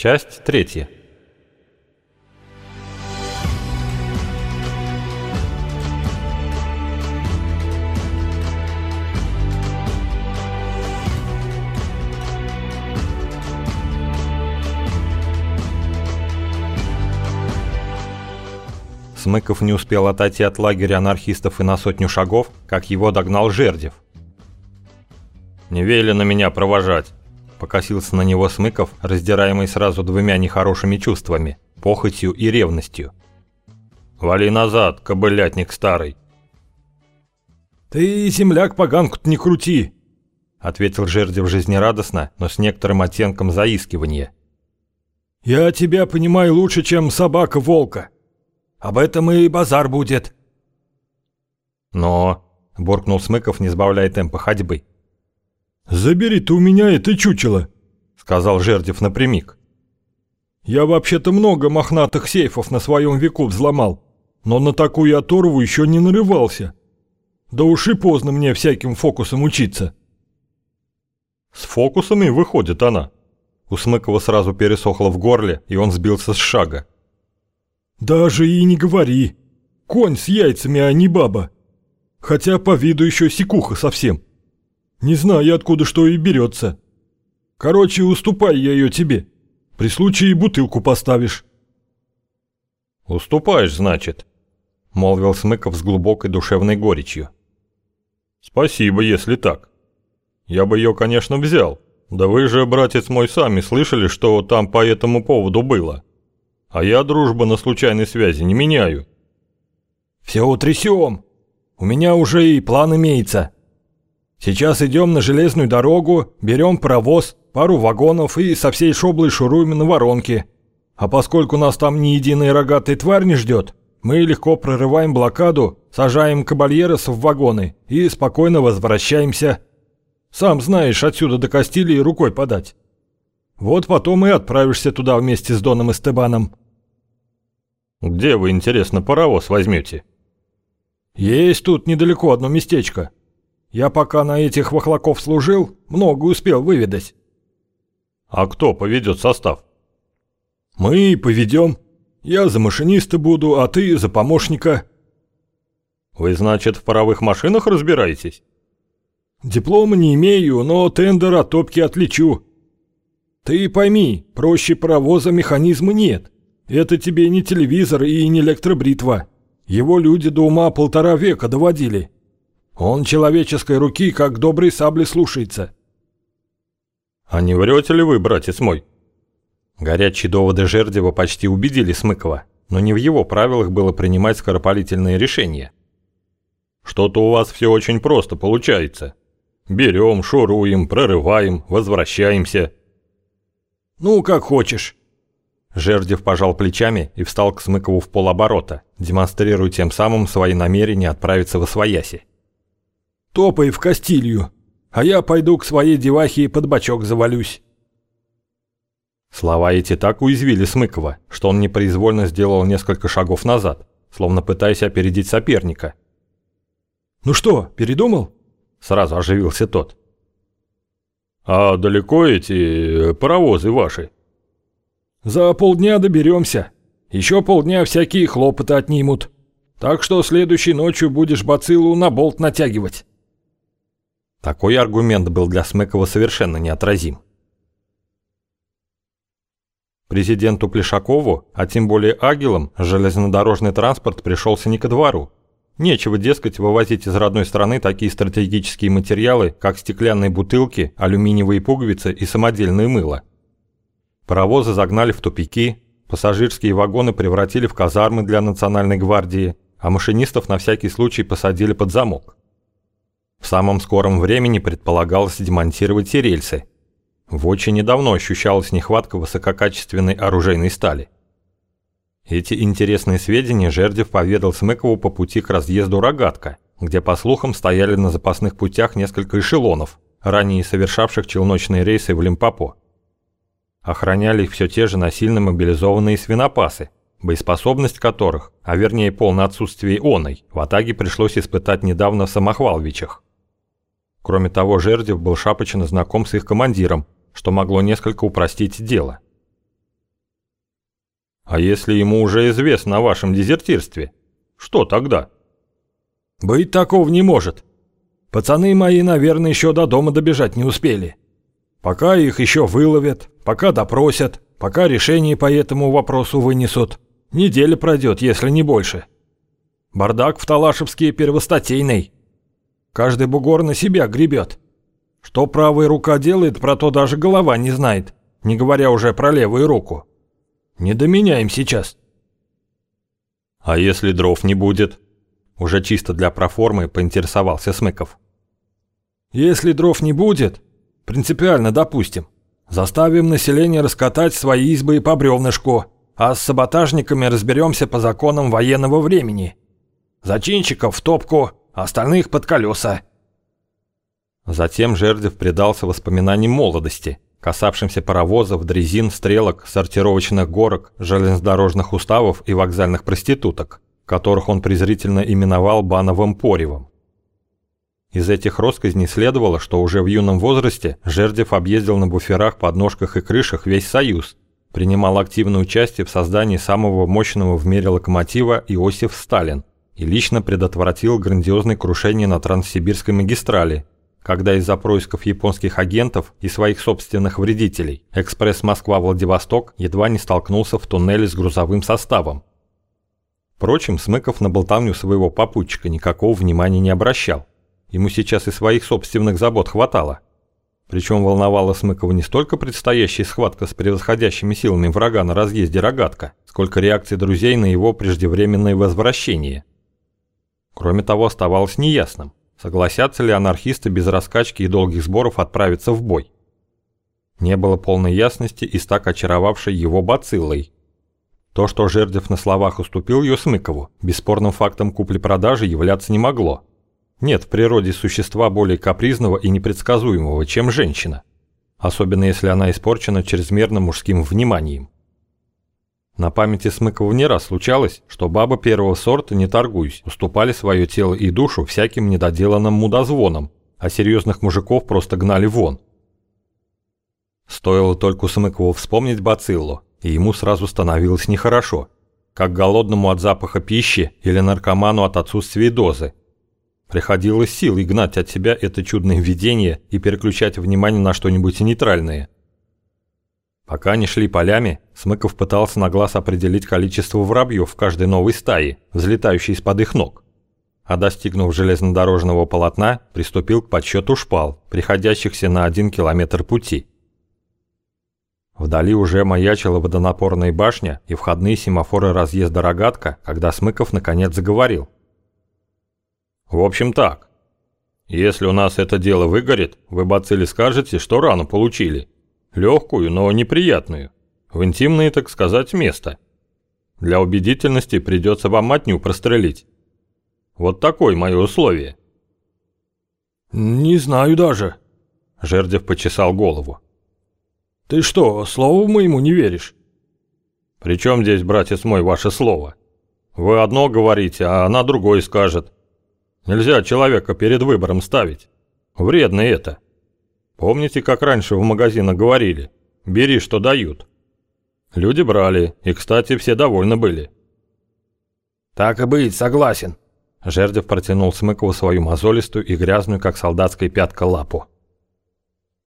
Часть третья. Смыков не успел отойти от лагеря анархистов и на сотню шагов, как его догнал Жердев. «Не велено меня провожать», — покосился на него Смыков, раздираемый сразу двумя нехорошими чувствами — похотью и ревностью. «Вали назад, кобылятник старый!» «Ты, земляк, поганку не крути!» — ответил Жердев жизнерадостно, но с некоторым оттенком заискивания. «Я тебя понимаю лучше, чем собака волка. Об этом и базар будет». «Но...» — буркнул Смыков, не сбавляя темпа ходьбы. «Забери ты у меня это чучело», — сказал Жердев напрямик. «Я вообще-то много мохнатых сейфов на своем веку взломал, но на такую оторву еще не нарывался. Да уж и поздно мне всяким фокусом учиться». «С фокусами выходит она». У Смыкова сразу пересохло в горле, и он сбился с шага. «Даже и не говори. Конь с яйцами, а не баба. Хотя по виду еще секуха совсем». Не знаю, откуда что и берется. Короче, уступай я ее тебе. При случае бутылку поставишь. Уступаешь, значит, молвил Смыков с глубокой душевной горечью. Спасибо, если так. Я бы ее, конечно, взял. Да вы же, братец мой, сами слышали, что там по этому поводу было. А я дружбы на случайной связи не меняю. Все утрясем. У меня уже и план имеется. Сейчас идем на железную дорогу, берем паровоз, пару вагонов и со всей шоблой шуруем на воронки. А поскольку нас там ни единой рогатой тварь не ждет, мы легко прорываем блокаду, сажаем кабальерос в вагоны и спокойно возвращаемся. Сам знаешь, отсюда до Кастилии рукой подать. Вот потом и отправишься туда вместе с Доном Эстебаном. Где вы, интересно, паровоз возьмете? Есть тут недалеко одно местечко. Я пока на этих вахлаков служил, много успел выведать. А кто поведет состав? Мы поведем. Я за машиниста буду, а ты за помощника. Вы, значит, в паровых машинах разбираетесь? Диплома не имею, но тендер от топки отличу. Ты пойми, проще паровоза механизма нет. Это тебе не телевизор и не электробритва. Его люди до ума полтора века доводили. Он человеческой руки, как добрый сабли, слушается. А не врете ли вы, братец мой? Горячие доводы Жердева почти убедили Смыкова, но не в его правилах было принимать скоропалительные решения. Что-то у вас все очень просто получается. Берем, шуруем, прорываем, возвращаемся. Ну, как хочешь. Жердев пожал плечами и встал к Смыкову в полоборота, демонстрируя тем самым свои намерения отправиться в Освояси. Топай в Кастилью, а я пойду к своей девахе и под бочок завалюсь». Слова эти так уязвили Смыкова, что он непроизвольно сделал несколько шагов назад, словно пытаясь опередить соперника. «Ну что, передумал?» Сразу оживился тот. «А далеко эти э, паровозы ваши?» «За полдня доберемся. Еще полдня всякие хлопоты отнимут. Так что следующей ночью будешь бациллу на болт натягивать». Такой аргумент был для Смекова совершенно неотразим. Президенту Плешакову, а тем более Агилам, железнодорожный транспорт пришелся не ко двору. Нечего, дескать, вывозить из родной страны такие стратегические материалы, как стеклянные бутылки, алюминиевые пуговицы и самодельное мыло. Паровозы загнали в тупики, пассажирские вагоны превратили в казармы для национальной гвардии, а машинистов на всякий случай посадили под замок. В самом скором времени предполагалось демонтировать и рельсы. В очень недавно ощущалась нехватка высококачественной оружейной стали. Эти интересные сведения Жердев поведал Смыкову по пути к разъезду Рогатка, где, по слухам, стояли на запасных путях несколько эшелонов, ранее совершавших челночные рейсы в Лимпопо. Охраняли их все те же насильно мобилизованные свинопасы, боеспособность которых, а вернее полное отсутствие оной, в Атаге пришлось испытать недавно в Самохвалвичах. Кроме того, Жердев был шапочно знаком с их командиром, что могло несколько упростить дело. А если ему уже известно о вашем дезертирстве? Что тогда? Быть такого не может. Пацаны мои, наверное, еще до дома добежать не успели. Пока их еще выловят, пока допросят, пока решение по этому вопросу вынесут. Неделя пройдет, если не больше. Бардак в Талашевске первостатейный. Каждый бугор на себя гребет. Что правая рука делает, про то даже голова не знает, не говоря уже про левую руку. Не до меня им сейчас. А если дров не будет? Уже чисто для проформы поинтересовался Смыков. Если дров не будет, принципиально допустим, заставим население раскатать свои избы по бревнышку, а с саботажниками разберемся по законам военного времени. Зачинщиков в топку, остальных под колеса. Затем Жердев предался воспоминаниям молодости, касавшимся паровозов, дрезин, стрелок, сортировочных горок, железнодорожных уставов и вокзальных проституток, которых он презрительно именовал Бановым Поревом. Из этих россказней следовало, что уже в юном возрасте Жердев объездил на буферах, подножках и крышах весь Союз, принимал активное участие в создании самого мощного в мире локомотива Иосиф Сталин и лично предотвратил грандиозное крушение на Транссибирской магистрали, когда из-за происков японских агентов и своих собственных вредителей экспресс Москва-Владивосток едва не столкнулся в туннеле с грузовым составом. Впрочем, Смыков на болтовню своего попутчика никакого внимания не обращал. Ему сейчас и своих собственных забот хватало. Причем волновала Смыкова не столько предстоящая схватка с превосходящими силами врага на разъезде Рогатка, сколько реакции друзей на его преждевременное возвращение. Кроме того, оставалось неясным, Согласятся ли анархисты без раскачки и долгих сборов отправиться в бой? Не было полной ясности и так очаровавшей его бациллой. То, что Жердев на словах уступил ее Смыкову, бесспорным фактом купли-продажи являться не могло. Нет в природе существа более капризного и непредсказуемого, чем женщина. Особенно если она испорчена чрезмерным мужским вниманием. На памяти Смыкова не раз случалось, что бабы первого сорта, не торгуясь, уступали свое тело и душу всяким недоделанным мудозвонам, а серьезных мужиков просто гнали вон. Стоило только Смыкову вспомнить бациллу, и ему сразу становилось нехорошо, как голодному от запаха пищи или наркоману от отсутствия дозы. Приходилось силой гнать от себя это чудное видение и переключать внимание на что-нибудь нейтральное – Пока они шли полями, Смыков пытался на глаз определить количество воробьев в каждой новой стае, взлетающей из-под их ног. А достигнув железнодорожного полотна, приступил к подсчету шпал, приходящихся на один километр пути. Вдали уже маячила водонапорная башня и входные семафоры разъезда Рогатка, когда Смыков наконец заговорил. «В общем так. Если у нас это дело выгорит, вы, бацилли, скажете, что рану получили, Легкую, но неприятную. В интимное, так сказать, место. Для убедительности придется вам матню прострелить. Вот такое мое условие. «Не знаю даже», — Жердев почесал голову. «Ты что, слову моему не веришь?» «При чем здесь, братец мой, ваше слово? Вы одно говорите, а она другое скажет. Нельзя человека перед выбором ставить. Вредно это». Помните, как раньше в магазинах говорили? Бери, что дают. Люди брали, и, кстати, все довольны были. Так и быть, согласен. Жердев протянул Смыкову свою мозолистую и грязную, как солдатская пятка, лапу.